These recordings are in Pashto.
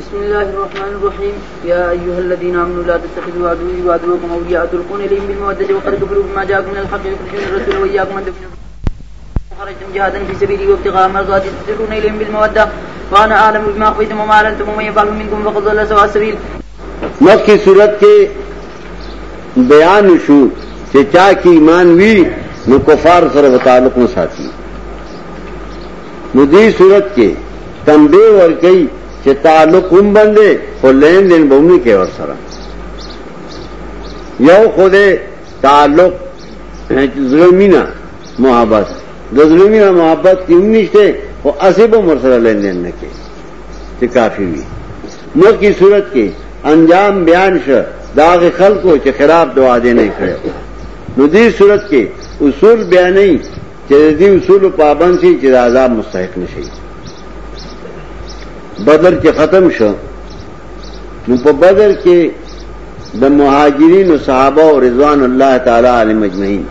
بسم الله الرحمن الرحيم يا أيها الذين آمنوا لا تتخذوا وعدوكم أولياء تلقون إليهم إليهم بالمودة بالمودة وقد كفروا بما بما جاءكم من الحق يخرجون الرسول وإياكم أن تؤمنوا خرجتم جهادا في سبيلي وابتغاء مرضاتي وأنا أعلم أخفيتم وما أعلنتم ومن يفعل منكم فقد ضل بیانشو ایمان کردی سورت کے اور کئی تعلق امبندے اور لین دین کے اور سرا یو خود ظلمینا محبت ظلمینا محبت کی ان سے اصیب مرسرا لین دین نہ کے کافی بھی ملک کی صورت کے انجام شر داغ خل کو خراب دعا دینے کھڑے ندی صورت کے اصول بیا نہیں پابند سی عذاب مستحق نہیں بدر کې ختم شو نو په بدر کې د مهاجرینو صحابه او رضوان الله تعالی علیهم اجمعین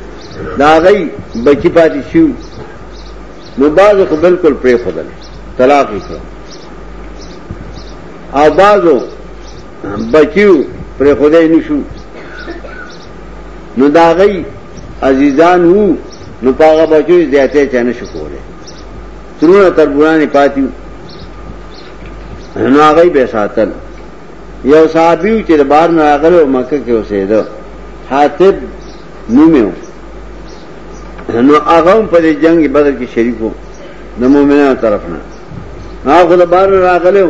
دا غي بچی پاتې شو نو بعض خو بالکل پرې خدل طلاق وکړه او بعضو بچیو پرې خدای نشو نو دا غي عزیزان وو نو پاغه بچو زیاته چانه شو کوله ترونه تربورانی پاتیو نو هغه به ساتل یو صحابي چې د بار نه راغلو مکه کې اوسېده حاتب نومو نو هغه په جنگ بدر کې شریکو د مؤمنانو طرف نه هغه د بار نه راغلو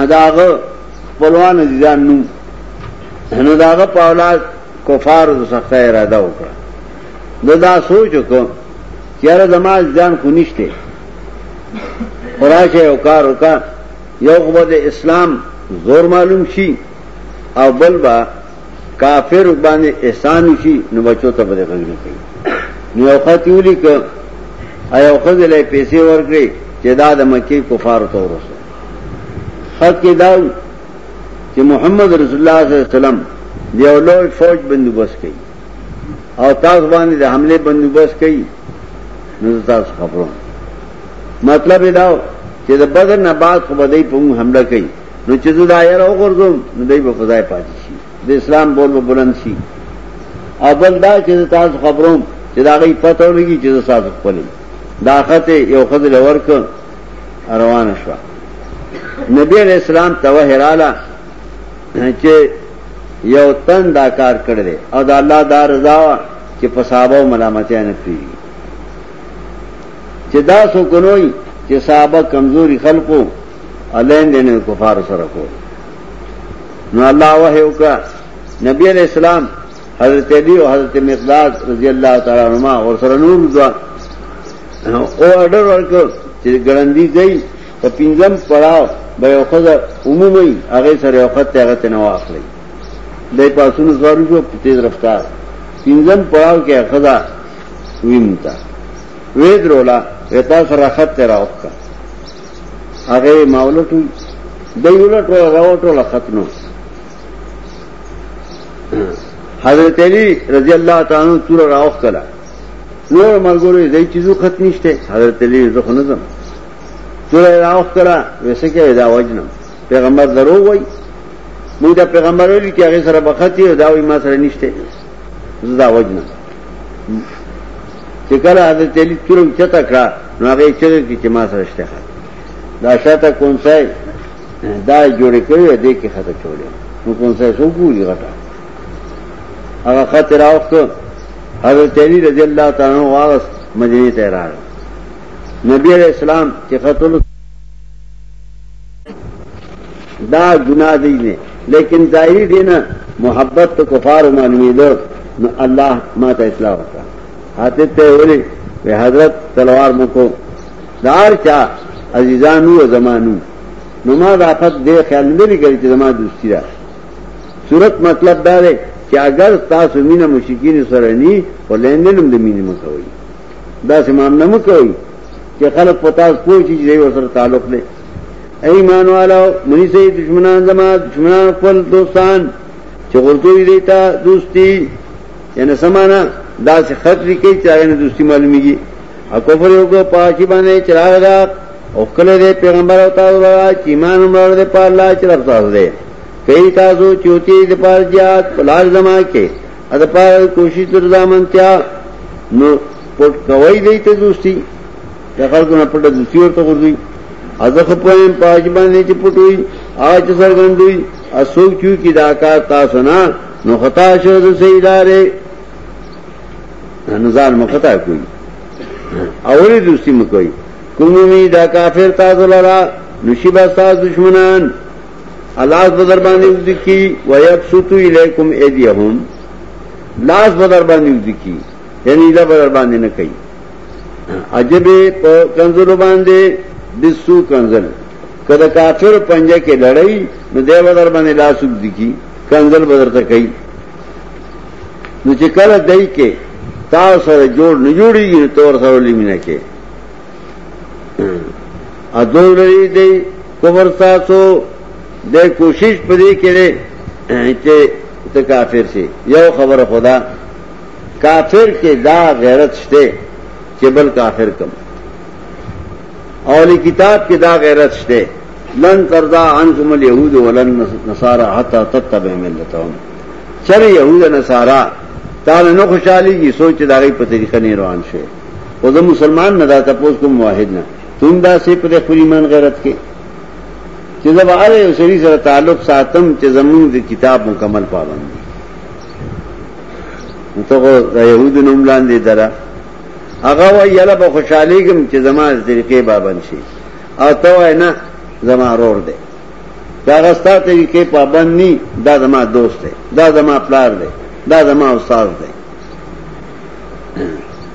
هداغه خپلوان ځان نو نو داغه په اولاد کفار د سخته اراده وکړه نو دا سوچ وکړه چې هر زما ځان کو نشته خوراشه او کار وکړه یو قوت اسلام زور معلوم شي او بل با کافر باندې احسان شي نو بچو ته بده غږی کوي نو یو خط یولي ک ایو خذلې پیسې ورکړي چې دا د مکی کفار ته ورسو خط کې دا چې محمد رسول الله صلی الله علیه وسلم دیو لوی فوج بندوبست کړي او تاسو باندې د حمله بندوبست کړي نو تاسو خبرو مطلب دا چې د بدر نه بعد خو بدای په موږ حمله کوي نو چې زدا یې راوګرځم نو دوی په خدای پاتې شي د اسلام بول په بلند شي اول دا چې تاسو خبروم چې دا غي پته ولګي چې تاسو خپل دا خطه یو خدل ورک روان شو نبی علیہ السلام توه رااله چې یو تن دا کار کړل او دا الله دا رضا چې په صحابه ملامتیا نه پیږي چې دا سو ګنوي کہ صحابہ کمزوری خل کو عدین دینے کو بھروسہ رکھو اللہ کا نبی علیہ السلام حضرت علی حضرت مقداد رضی اللہ تعالیٰ عما اور دعا او سرڈر ورکر گرندی گئی تو پنجم بے بھائی عمومی اگئی سر وقت تیغت نواخ لئی دے پاسون سوارو روپ کو تیز رفتار پنجم پڑاؤ کہ اخذا وید رولا ویتا سره خط تیرا وکا هغه مولټو دیو لټو راوټو لختنو حضرت علی رضی الله تعالی عنہ تور راوخ کلا نور مرګوري دای چیزو خط نشته حضرت علی زخه نظم تور راوخ کلا ویسه کې دا وجنم پیغمبر درو وای موږ دا پیغمبر ویل چې هغه سره بختی دا وای ما سره نشته زدا وجنم چکل حضرت علی ترم چتا نو کی کرم دا شاتا کون دا جوڑے دیکھ کے خطا چھوڑے نو سو غٹا خط راوخت حضرت علی رضی اللہ تعالیٰ تعالی واس تیرار نبی علیہ السلام چی خطل دا گناہ دینے لیکن ظاہری دینا محبت تو کفار معلومی دو اللہ ماتا اسلام کا حاتب ته ویلې وی حضرت تلوار مکو دار چا عزیزانو او زمانو نو ما د آفت دې خیال نه لري چې زما دوستی را صورت مطلب دا دی چې اگر تاسو مینه مشکین سره ني ولندنم د مینه مکوئ دا سمام نه مکوئ چې خلک پتا پوښتې چې دوی سره تعلق لري ایمان والو منی سي دشمنان زما دشمنان خپل دوستان چې غلطوي دیتا دوستی یعنی سمانا دا چې خط لیکي چې هغه نه دوستي معلومیږي او کفر یو کو پاکی باندې چراغ دا او کله دې پیغمبر او تاسو را چې ایمان مرور دې په الله چې تاسو دې کوي تاسو چوتي دې پار جات پلاج زما کې اته پار کوشش تر ځامنتیا نو پټ کوي دې ته دوستي دا خلکو نه پټ دوستي ورته ورځي ازخ په پاکی باندې چې پټوي آج سرګندوي اسوک چو کی دا کار تاسو نه نو خطا شو د سیداره نزان مقطع کوي اولی دوستی مکوئی کمی دا کافر تازو لرا نشیب استاز دشمنان اللہ بدر باندې ودکی و یبسطو الیکم ایدیهم لاس بدر باندې ودکی یعنی دا بدر باندې نه کوي عجب په کنزل باندې دسو کنزل کله کافر پنجه کې لړۍ نو دی بدر باندې لاس ودکی کنزل بدر ته کوي نو چې کله دای کې تا سر جوڑ نہ جوڑی گی تو تو تو سر کے ادو لڑی دے دے کبر کوشش پری کرے کافر کافر سے یو خبر خدا کو داغ رتھے کیبل کا کافر کم اولی کتاب کے دا غیرت رتھے لن کردا کر سارا چر یہود نسارا تعالی نو خوشحالی کی سوچ داغی په طریقه نه روان شه او زه مسلمان نه دا تاسو کوم واحد نه تم دا سي په خپل ایمان غیرت کې چې دا واره سری سره تعلق ساتم چې زمون د کتاب مکمل پابند دي ته دا يهود نوم لاندې درا هغه وای یلا په خوشحالی کوم چې زمانه طریقې پابند شي او ته وای نه زما رور دی دا غستا طریقې پابند ني دا زما دوست دی دا زما پلار دی دا زما استاد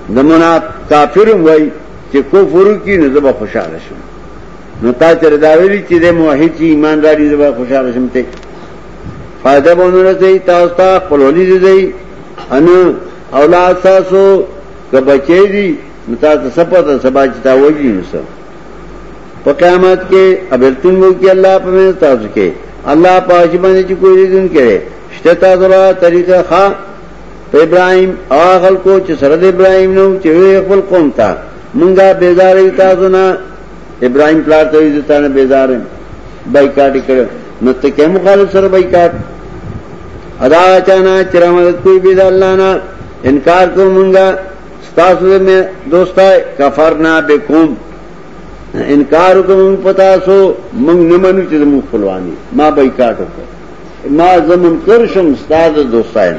کافر کفر منا پھر خوشحال حسوم نہاری خوشحال حسم فائدہ بونو دی انو اولاد نتا تا سپا تا سبا چتا وجی نسا پا قیامت کے ابرتن ابیر اللہ پا تاسو کے اللہ پا چی کوئی ریتن کرے شتا درا طریقه خا ابراهيم اغل کو چې سره ابراهيم نو چې خپل قوم ته مونږه بیزارې تاسو نه ابراهيم پلار ته دې تانه بیزارې بایکاټ کړو نو ته کوم مخالف سره بایکاټ ادا چانا چرمد کوئی بيد الله نه انکار کو مونږه تاسو دې دوستا کفرنا بكم انکار کوم پتا سو مونږ نه منو چې مو خپلوانی ما بایکاټ وکړ ما زمون کرشم استاد دوستای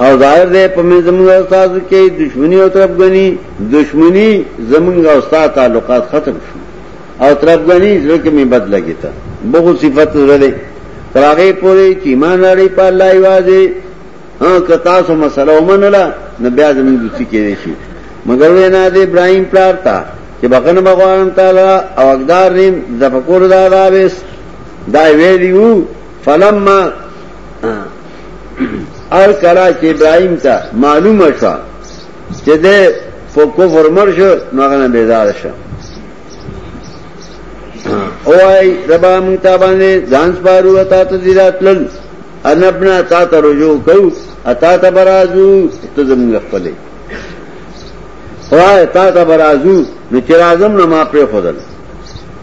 او ظاهر دی په من زمونږ استاد کې دشمنی او طرفګنی دشمنی زمونږ استاد تعلقات ختم شو او طرفګنی زړه کې می بد لګی تا بغو صفات زړه تراغه پوری چې ایمان لري په الله ایوازه ها کتا سو مسلو منلا نبي اعظم دوسی کې شي مگر وینا دی ابراهيم پلار تا چې بغن مغوان تعالی او اقدار ریم زفکور دا داویس دا ویلیو فلما ار کرا چې ابراهيم ته معلومه شو چې ده په کفر مر شو نوغه بیزار شو اوای ربا مونتا باندې ځان سپارو اتا ته دی راتل ان خپل تا ته رجوع کو اتا ته برازو ته زموږ خپلې وای تا ته برازو نو چې راځم نو ما پر خدل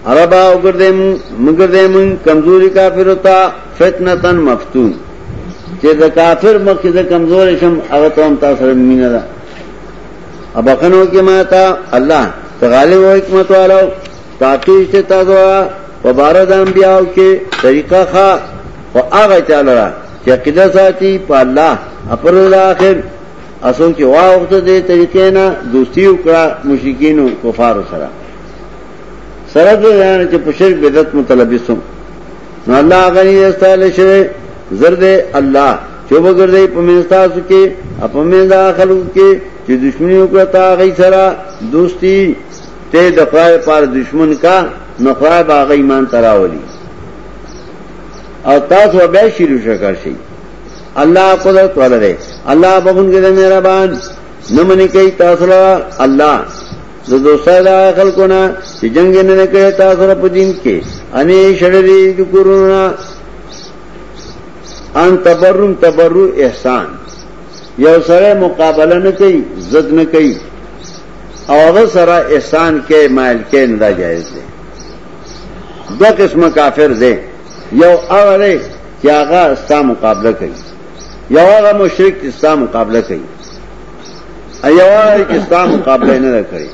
عربا وګردم مګردم کمزوري کافر وتا فتنتن مفتون چې دا کافر مخکې دا کمزور شم هغه ته هم تاسو سره مینه ده ابقنو کې ما تا الله تغالب او حکمت والو تاکي چې تاسو و بارد انبیاءو کې طریقه ښه او هغه چاله چې عقیده ساتي په الله اپر الاخر اسو کې واغته دې طریقې نه دوستی وکړه مشرکین او کفار سره سره دې چې په شرک بدعت متلبسو نو الله غني استاله شوی زرد الله چوب ګرځي په منستاسو کې په مندا خلکو کې چې دشمنی وکړه تا غي سره دوستی ته د خدای پر دشمن کا نخوای باغ ایمان تراولی او تاسو به شروع شکر شي الله قدرت ولري اللہ بخن کے دے میرا بان کئی تاثر اللہ خل کو نہ نہ جنگ تاثر کے کرونا ان نے کہبرو احسان یو سر مقابلہ نہ کئی زد نہ کئی اور سرا احسان کے مائل کے ندا جائز دے دو قسم کافر دے یو اور کیا خاص کا مقابلہ کئی یو هغه مشرک اسلام مقابله کوي ایو هغه اسلام مقابله نه کوي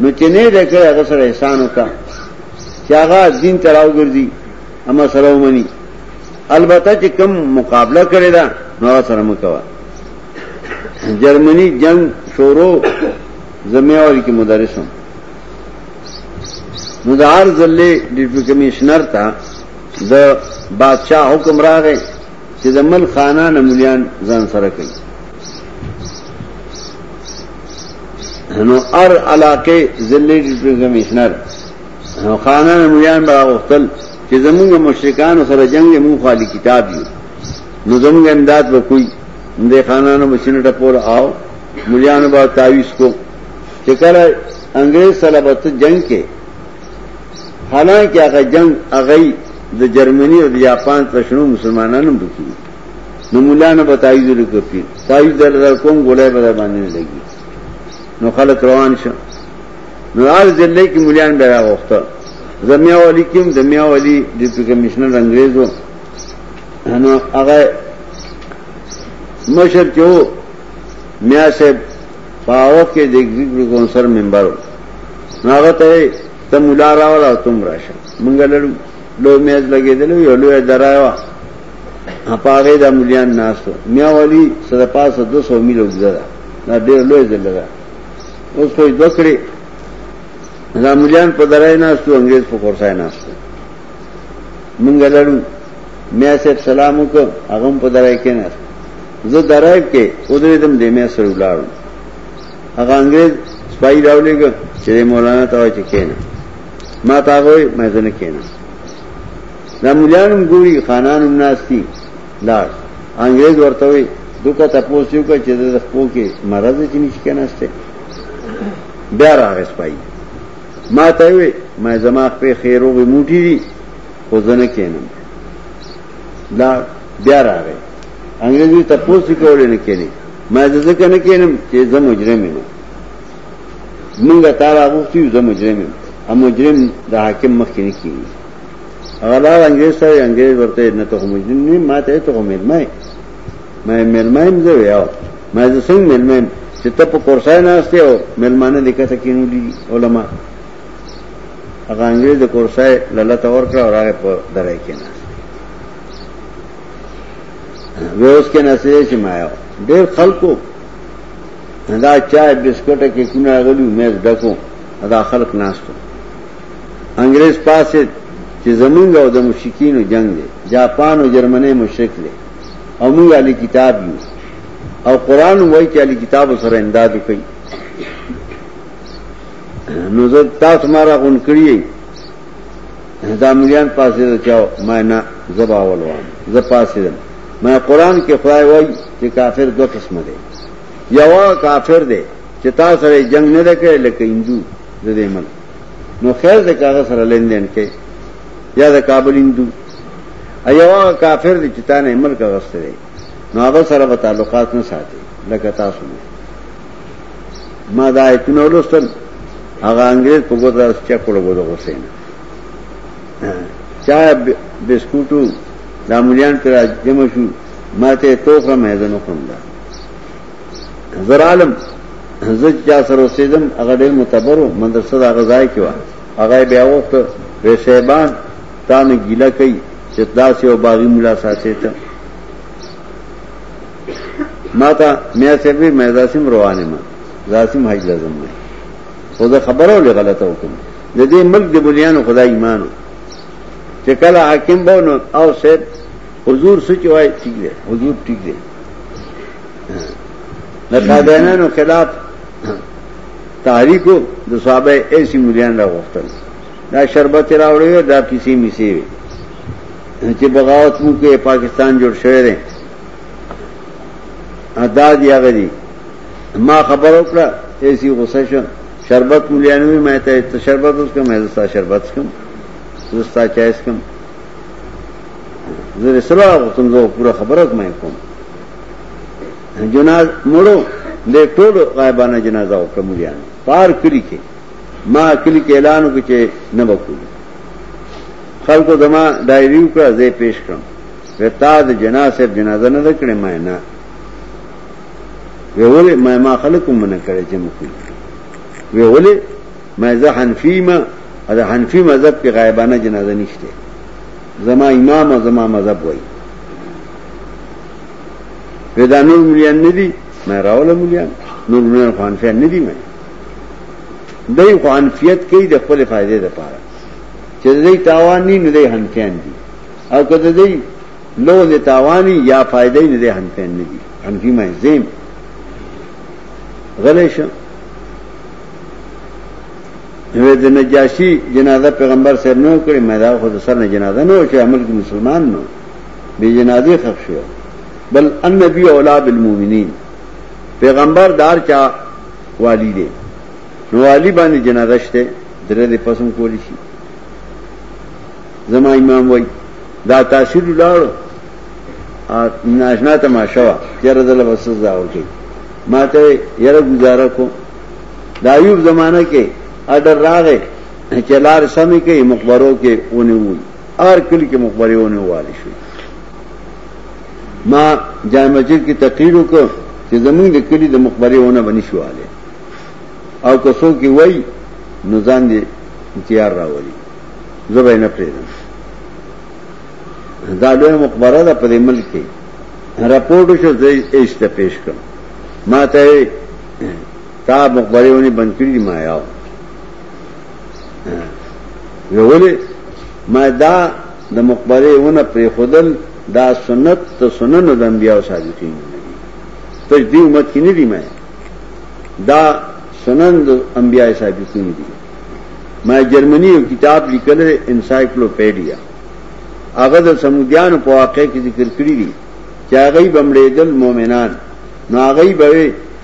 نو چې نه ده کوي هغه سره احسان وکړه چې هغه دین تراو ګرځي اما سره ومني البته چې کم مقابله کړی دا نو سره مکوا جرمنی جنگ شورو زمیواری کې مدرسم مدار ذلې ډیپټی کمشنر تا د بادشاہ حکم راغی خانہ نملیان ملیام سرکئی ار علاقے ضلع ڈپٹی کمشنر خانہ نملیان بابا اختل چمنگ مشرقان سر جنگ منہ خالی کتاب یو لیزمگ امداد بکوئی دے خانہ مشین ٹپور آؤ ملیان با تعویز کو فکر انگریز سلبت جنگ کے حالانکہ اگر جنگ اگئی د جرمنی او د جاپان تشنو مسلمانانو بکی نو مولانو به تایید وکړي تایید در کوم ګولای به باندې لګي نو خلک روان شو نو هر ځلې کې مولان به راوخته زمیا ولی کوم زمیا ولی ډیپټی کمشنر انګریزو نو هغه مشر جو میا صاحب پاو کې د ایگزیکټیو کونسل ممبر نو هغه ته تم مولا راوړا تم راشه مونږ لړو لو میز لګېدل یو لوی درایو هپاغه د مليان ناسو میا ولی سره پاسه 200 میل وګړه دا ډېر لوی دلګه اوس کوئی دکړي دا مليان په درای ناسو انګريز په کورسای ناسو مونږ لړو میا سه سلام وکړه هغه په درای کې نه زه درای کې ودرې دم دې میا سره ولاړم هغه انګريز سپای راولېګ چې مولانا ته وایي کېنه ما تا وایي مې ځنه کېنه نمولیانم ګوري خانانم ناشتي لار انګريز ورته وي دوکا تاسو یو کا چې د خپل کې مرز چې نشي کناسته بیا راغس پای ما ته وي ما زما په خیروغي موټي دي خو ځنه کینم لا بیا راغی انګريزي تاسو کولې نه کینی ما ځکه نه کینم چې زه مجرم یم موږ تعالی غوښتي زه مجرم یم ا مجرم د حاکم مخکې نه کیږي هغه دا انګريز سره انګريز ورته نه ته مجنون نه ما ته ته ملمای ما ملمایم زه یو ما زه څنګه ملمایم چې ته په کورسای نه استه او ملمانه لیکته کینو دي علما هغه انګريز د کورسای لاله تور کړ او هغه په درای کې نه وې اوس کې نسې چې ما یو ډېر خلکو دا چای بسکټ کې کونه غلو مې ډکو دا خلک ناشته انګريز پاسه چې زمونږ او د مشرکینو جنگ دی جاپان او جرمني مشرک دی او موږ علی کتاب یو او قران وایي چې علی کتاب سره امداد وکړي نو زه تاسو مارا غون کړی دا مليان پاسې ته چاو ما نه زبا ولوم زه پاسې دم ما قران کې خدای وایي چې کافر دو قسم دی یو کافر دی چې تاسو سره جنگ نه وکړي لکه هندو د دې نو خیر دې کاغذ سره لیندین کې یا د کابل هندو ایوا کافر دي چې تا نه ملک غستره نو هغه سره به تعلقات نه ساتي لکه تاسو ما دا ایتونه ولستل هغه انګريز په ګوتو چا کوله ګوتو حسین چا بسکوټو دا مليان پر جمع شو ماته توخه مې زنه کوم دا زر عالم زج چا سره سیدم هغه ډېر متبر مدرسه د غزای کې و هغه بیا وخت وې صاحبان تانو گیلا کئی چتدا سے او باغی ملا ساسے تا ما تا میا سے بھی میں زاسم روانے ما زاسم حج لازم میں خدا خبرو لے غلطه وکم د دې ملک د بنیانو خدای ایمانو چې کله حاکم بونو او سید حضور سچ وای ٹھیک دی حضور ٹھیک دی لقادانانو خلاف تحریکو د صحابه ایسی مليان را وختل دا شربت راوړی دا کسی میسی وي چې بغاوت مو کې پاکستان جوړ شوی دی ادا دی هغه دی ما خبر وکړه ایسی غصه شو شربت مليانوي مې ته ته شربت اوس کوم زستا شربت کوم زستا چای کوم زه رسول غوتم زه پوره خبره مې کوم جناز مړو دې ټول غایبانه جنازه وکړه مليانو پار کړی کې ما کلی کې اعلان وکړ چې نه وکړو خلکو زما ډایری وکړه زه پیش کړم وتا د جنازه جنازه نه کړې ما نه ویولې ما ما خلکو من کړې چې مخې ویولې ما زه حنفی ما دا حنفی مذهب کې غایبانه جنازه نشته زما امام او زما مذهب وایي ودا نور مليان ندي ما راول مليان نور مليان خانفیان ندي ما دای خو انفیت کوي د خپل فائدې لپاره چې دای تاوان نه دی هنفیان دي او کله دای لو نه تاوانی یا فائدې نه دی هنفیان نه دي هنفی مې زم غلې شو نو د نجاشی جنازه پیغمبر صاحب نو کړی مې دا خو د سر نه جنازه نو چې عمل کې مسلمان نو به جنازه خف شو بل النبی اولاد المؤمنین پیغمبر دار چا والی دی نو علی باندې جنازه شته درې دې پسوم کولی شي زما امام وای دا تاثیر لاړ ا ناشنا تماشا چیرې دل وسه ځاو کی ما ته یره گزاره کو دا ایوب زمانہ کې اډر راغې چلار سمې کې مقبرو کې اونې وای ار کلی کې مقبره اونې والی شو ما جامع مسجد کې تقریر وکړ چې زمونږ د کلی د مقبره اونې بنې شواله او که څوک وای نو ځان دې تیار راوړي زبې نه پریږدم دا ډېر مقبره ده په ملک کې راپورټ شو زې ایسته پېښ کړم ما ته تا مقبره ونی بند کړی ما یاو یو ولې ما دا د مقبره ونه پر خودل دا سنت ته سنن د انبیاء صادقین ته دې امت کې نه دی ما دا سنن د انبیای سابقین دي ما جرمنی یو کتاب لیکل انسایکلوپیډیا هغه د سمودیان په واقع کې ذکر کړی دي چې هغه بمړېدل مؤمنان نو هغه به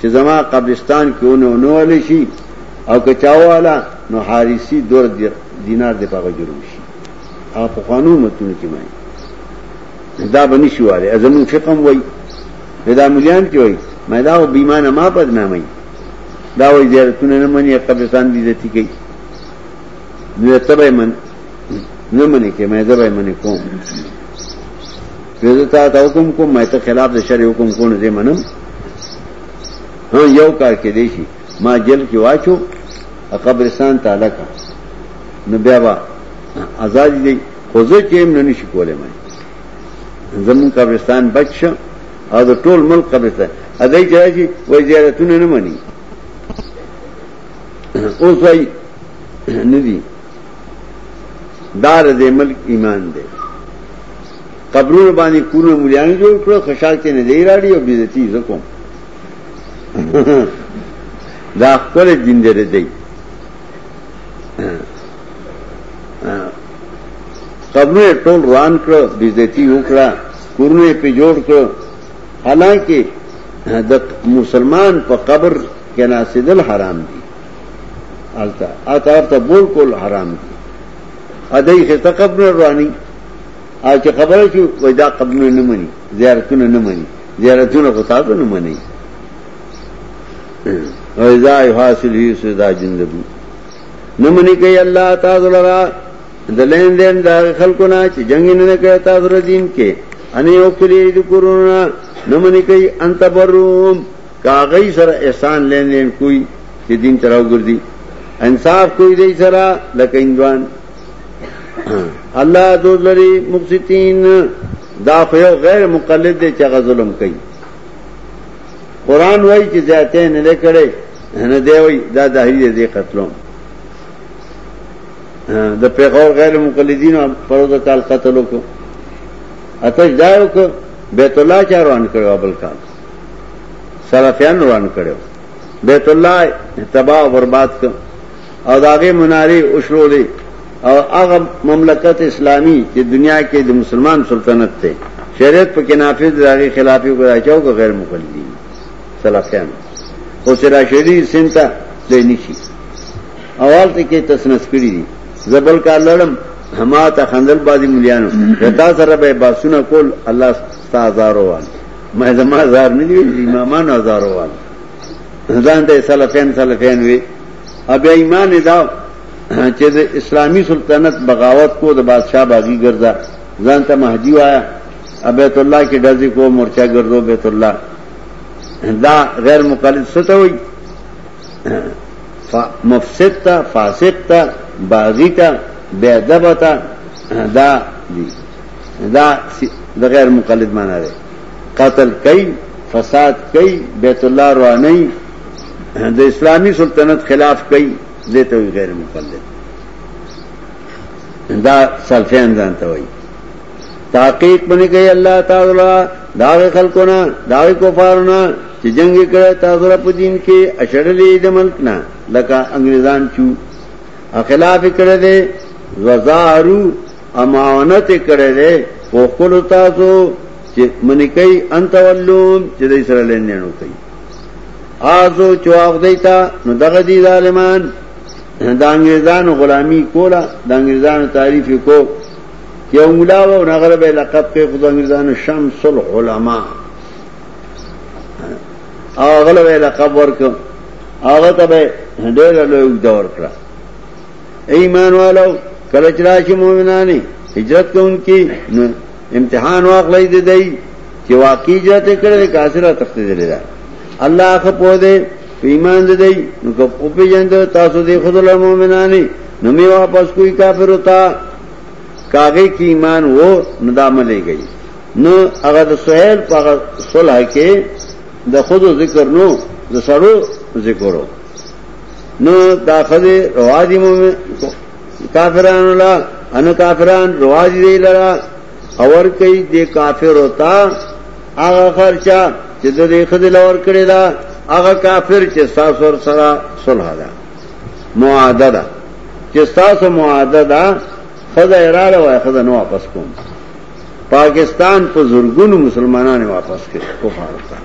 چې زما قبرستان کې ونه ونول شي او کچاوالا نو حارسی دور دینار دی پاگه جروع شي هغه په قانون متونه کې مای دا بنی شواله ازمون فقم وای دا مليان کې وای مې دا بیمانه ما پد نه مې دا وې زیارتونه نه مني قبرستان دي دتی کوي نو ته به من نه مني کې مې زبې مني کوم زه ته تا حکم کوم مې ته خلاف د شری حکم کوم زه منم هو یو کار کې دی شي ما جل کې واچو قبرستان تعالی کا نو بیا وا آزاد دي خو زه چې نه نشي کولای مې زمون قبرستان بچ او د ټول ملک قبرستان ا دې کې چې وې زیارتونه نه مني اوس وای ندی دار دې ملک ایمان دې قبرونه باندې کورونه مليان جوړ کړو خشاک نه دی راړي او بیزتی زکم دا خپل دین دې دی قبرونه ټول روان کړو بیزتی وکړه کورونه په جوړ کړو حالانکه د مسلمان په قبر کې ناسیدل حرام دي آلتا آتا آتا بول کو روانی آج خبر ہے کہ ہاں۔ کہ کہ کہ دا دا قبل نہ نہ نہ نہ نہ نہ نہ منی منی منی منی منی ویزا حاصل ہی سدا اللہ لرا دین دین جنگ کے کلی انت بروم کا خبریں احسان لین دین کوئی دین گردی انصاف کوئی دے سرا اللہ مقصدین دا خیو غیر مقلد دے ظلم کئی قرآن وئی وئی ہیں نہ دے دے دے دا دا قتلوں قتلوں پیغور غیر مقلدین پروز کال کال کو اتش بیت اللہ روان روان کرو کرو ابل چار کران سرافیا برباد کر اداغ منارے اشروے اور اسلامی دنیا کے جو مسلمان سلطنت تھے شریعت کے نافذ شریت پہلے عوالی جبل کا لڑم ہما تا خندل بازی ملیانو رتا ملان بے باسونا کول اللہ ستا میں زمان نہیں امامان تاجارو والے اب ایمان ایمانداؤ اسلامی سلطنت بغاوت کو تو بادشاہ بازی گردا ظہتا میں حجیو آیا ابیت اللہ کے ڈرزی کو مورچہ گردو بیت اللہ دا غیر مخالد ستا ہوئی مفسد تھا فاسق تھا بازی تھا بے ادب تھا دا دی دا دا غیر مقلد مانا رہے قتل کئی فساد کئی بیت اللہ اور نہیں د اسلامی سلطنت خلاف کوي دته غیر مقلد دا سلفیان ځان ته وایي تحقیق باندې کوي الله تعالی دا خلکونه دا کفارونه چې جنگ کړه تاسو په دین کې اشړلې د ملک نه لکه انګريزان چو خلاف کړه دې وزارو امانت کړه دې وقلو تاسو چې منی کوي انت ولوم چې دې سره لنډنو کوي آزو چواغ دیتا نو دغه دی ظالمان د انګریزانو غلامی کوله د انګریزانو تعریف کو یو مولا و نغره به لقب کې خدای انګریزانو شمس العلماء هغه له لقب ورک هغه ته به ډېر لوی دور کړ ایمان والو کله چې راشي مؤمنانی هجرت کوونکی امتحان واخلې دی چې واقعي جته کړې کاسره تخته دی الله خ په دې ایمان دې نو کو په جند تاسو دې خود له مؤمنانی نو می واپس کوئی کافر ہوتا کاغه کی ایمان وو ندام لے گئی نو هغه د سہیل په صلح کې د خود ذکر نو د سړو ذکرو نو داخله روادي کافرانو لا ان کافران روادي دی لرا اور کئی دے کافر ہوتا هغه خرچا چې دې خدای لور کړی دا هغه کافر چې تاسو ور سره صلح ده معاهده ده چې تاسو معاهده ده خدای را لوي خدای نو واپس کوم پاکستان په زورګونو مسلمانانو واپس کړ کفار ته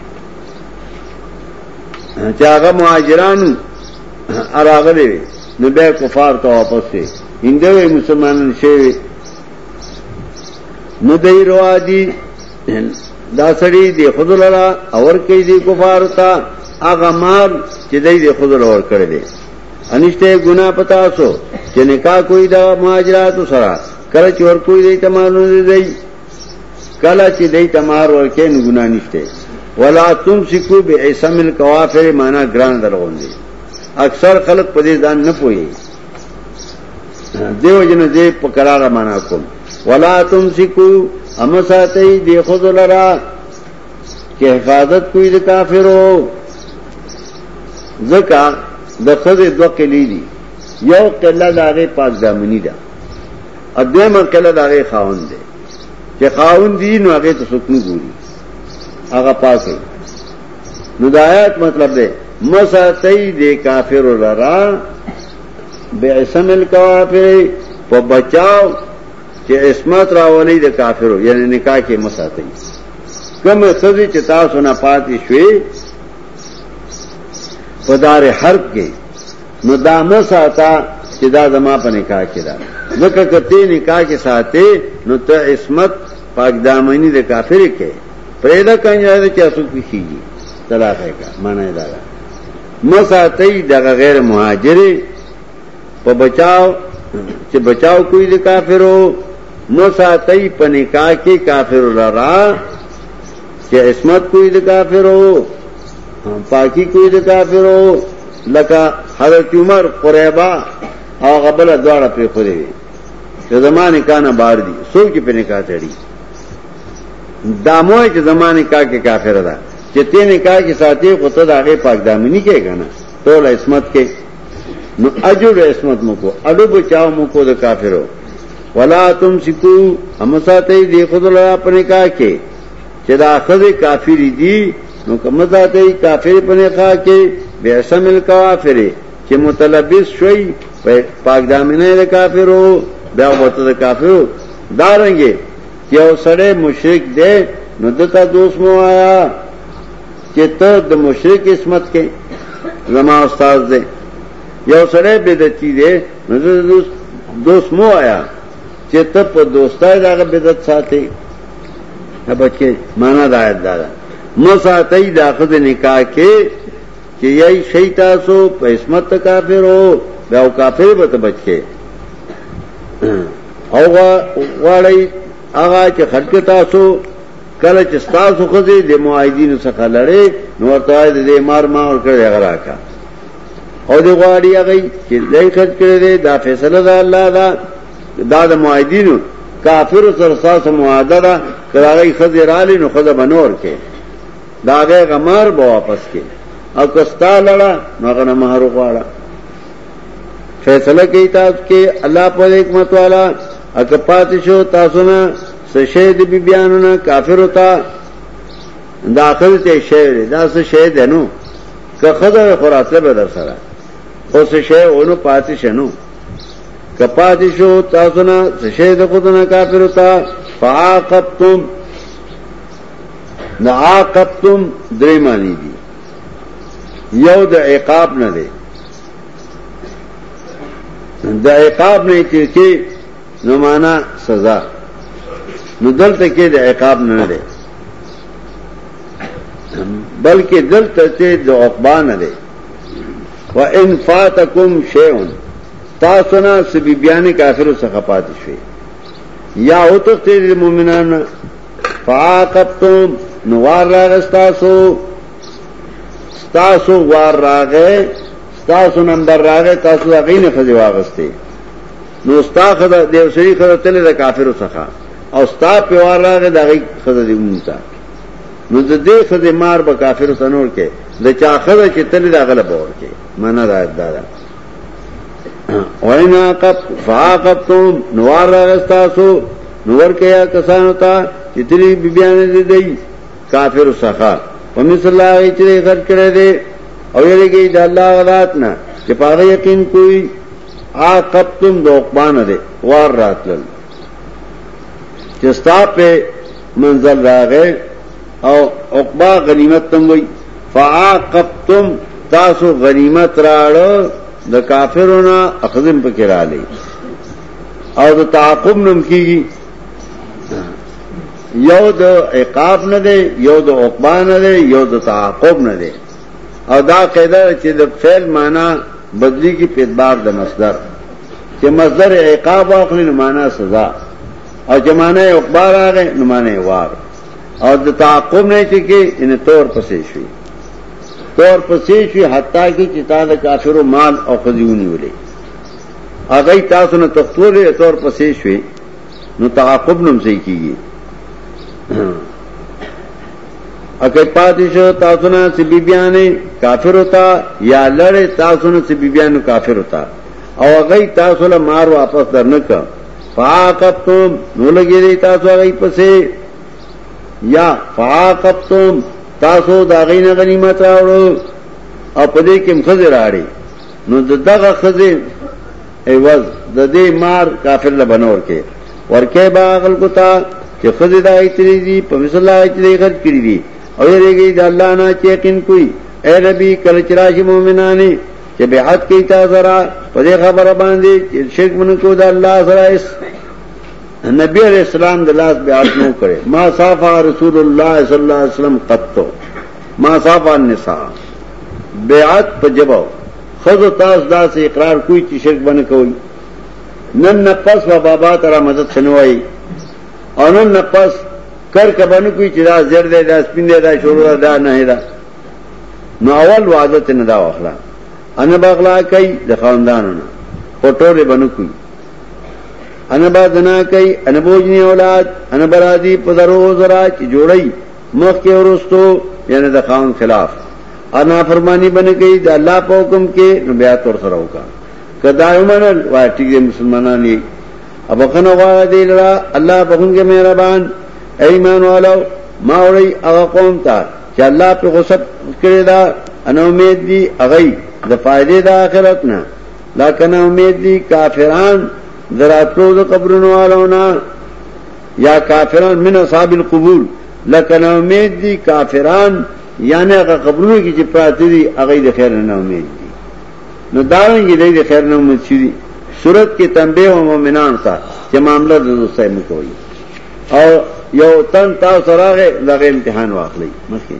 چې هغه مهاجرانو اراغلې نو به کفار ته واپس شي هندوی مسلمانان شي نو دای روادي دا سړی دی خود لرا اور کوي دی کفار تا هغه مار چې دی دی خود لور کړی دی انشته ګنا پتا سو چې نکاح کوئی دا ماجراتو سره کله چې ور کوئی دی تمانو دی کله چې دی تمار ور کې نو ګنا نشته ولا تمسکو بعصم الكوافر معنا ګران درغون دی اکثر خلک په دې ځان نه پوي دیو جن دې په قرار معنا کوم ولا تمسکو امو ساتی دی خود لرا کہ حفاظت کوئی دی کافرو ذکا د خود دو قلی دی یو قلعہ داغی پاک دامنی دا ادویم قلعہ داغی خاون دی چې خاون دی نو هغه ته سکنو ګوري هغه پاسه نو دایات مطلب دی مساتی دی کافر لرا بعثم الکافر په بچاو چې عصمت راولې د کافرو یعنی نکاح کې مساتې کوم سړي چې تاسو نه پاتې شوي په دار حرب کې نو دا مساتا چې دا زما په نکاح کې دا ځکه کته نکاح کې ساتي نو ته عصمت پاک دامنی د کافر کې پرېدا کنجره چې تاسو کیږي طلاق یې کا معنی دا مساتې دغه غیر مهاجر په بچاو چې بچاو کوی د کافرو مساتی پنے کا کے کہ عصمت کوئی دکھ کا پھر ہو پاکی کوئی دکھ کا پھر ہو حضرت عمر قریبا اور قبل دوارا پہ خودے خود زمانے کا نہ بار دی سو کی پہ نکاح چڑی داموئے زمانے کا کے کافر کافی را نے کہا کہ ساتھی کو تد آگے پاک دام نکے گا نا تو عصمت کے اجوب عصمت مکو اڈو بچاؤ مکو تو کا پھر ہو ولا تم سکو امساتے دی خود لرا پنے کا کے چې دا خزه کافری دي نو کمزاته کافر پنے کا کې بیسم الکافر چې متلبس شوی پاک دامنه د کافرو بیا وته د کافرو دارنګي یو سړی مشرک دی نو دته دوست مو آیا چې ته د مشرک قسمت کې زما استاد دی یو سړی بدعتي دی نو دته دوست دوست مو آیا چې ته په دوستای دغه بدعت ساتي هبکه معنا دا آیت دا مو ساتي د اخذ نکاح کې چې یی شی تاسو په اسمت کافر وو دا او کافر به ته بچي او غواړی هغه چې خلک تاسو کله چې تاسو خزي د موعدین څخه لړې نو ورته دې مار ما ور کړی هغه راکا او دی غواړی هغه چې دای خرج کړی دا فیصله ده الله دا دا د معاهدینو کافر سره ساس معاهده ده کراغی خزی رالی نو خزه بنور کې دا غی غمار به واپس کې او کستا لړه نو غنه مہر وغواړه فیصله کوي تاسو کې الله په حکمت والا اګه پات شو تاسو نه سشهد بی بیانونه کافر وتا داخل ته شهر دا سه شهد نو که خزه خلاصه به در سره خو سه شه اونو پاتې شنو کپاتی شو تاسونا سشید خودنا کافرو تا فعاقبتم نعاقبتم درې معنی دي یو د عقاب نه دی د عقاب نه چې کې نو معنا سزا نو دلته کې د عقاب نه دی بلکې دلته چې د عقبان نه دی وان فاتکم شیئون تاسو نه سبي بیان کافر څخه پات شي یا او ته تیر مؤمنان فاقبتم نوار راغستاسو تاسو وار راغې تاسو نمبر راغې تاسو هغه نه خځه واغسته نو استاد خدای دیو سری خدای تل د کافر څخه او استاد په وار راغې دغه خدای دی مونږه نو د دې خدای مار به کافر سنور کې د چا خدای چې تل د غلب ورکه معنا دا ده وینا کپ نوار سو نور کیا کسان ہوتا اتنی دے دئی کافر سکھا صلاحیت اللہ خرچ کرے دے گئی نہ چپا یقین کوئی آ کب تم دوا نہ دے وار رات لل جستا پہ منزل را گئے او اقبا غنیمت تم گئی فعا کب تم تاسو غنیمت راڑ د کافرونو اخذم پکې را لې او د تعاقب نوم کیږي یو د عقاب نه دی یو د عقبا نه دی یو د تعاقب نه دی او دا قاعده چې د فعل معنا بدلی کی په اعتبار د مصدر چې مصدر عقاب اخلي نو معنا سزا او چې معنا عقبا راغی نو معنا وار او د تعاقب نه چې کې ان تور پسې شي اور پسیش ہوئی حتیٰ کی چتا دا کافر و مال او خزیونی ولی آگئی تاسو نو تختور لی تور پسیش وی نو تعاقب نم سی کی گی اکی پاتشو تاسو نو سی بی بیانی کافر ہوتا یا لڑے تاسو نو سی بی بیانو کافر ہوتا او اگئی تاسو لی مار واپس در نکا فاقب تم نو لگی دی تاسو اگئی پسی یا فاقب تم تاسو دا غین غنیمت راوړو او په دې کې مخزه راړي نو دغه خزه ایواز د دې مار کافر له بنور کې ورکه باغل کوتا چې خزه دا ایتري دي په مثلا ایتري غر کړی دي او یېږي د الله نه چې یقین کوي اے نبی کله چې راشي مؤمنانه چې به حق کې تا زرا په دې خبره باندې چې شرک منکو د الله سره نبی علیہ علیہ السلام دلاس نو کرے ما ما صافا صافا رسول اللہ اللہ صلی وسلم قطو بیعت پا جباو خض و و تاس دا سے اقرار کوئی کوئی چی شرک بن نن نپس بابا ترا مدد سنوائی اور نن نپس کر نو کوئی چی دا دا دا دا دا دا زر دے دے سپین شروع اول وعدت انا باغلا کئی کوئی انبا دنا کئی انبوجنی اولاد انبرادی پدرو ذرا کی جوڑی مخ کے ورستو یعنی دخان خلاف انا فرمانی بن گئی دا اللہ پا حکم کے نبیات اور سرو کا کدا منل وائے ٹھیک ہے مسلمانان اب اخن وغیرہ دے لڑا اللہ بخن کے مہربان ایمان والا ما اغا قوم تا کہ اللہ پہ غصب کرے دا انا امید دی اغی دا فائدے دا آخرت نا لیکن امید دی کافران ذراتلو د قبرونو والونا یا کافران من اصحاب القبور لکه نو امید دي کافران یعنی هغه قبرونو کې چې پراته دي هغه د خیر نه امید دي نو داونګي د خیر نه امید شي صورت کې تنبيه او مؤمنان ته چې معاملې د دوستۍ مکوي او یو تن تاسو راغې دغه امتحان واخلي مخکې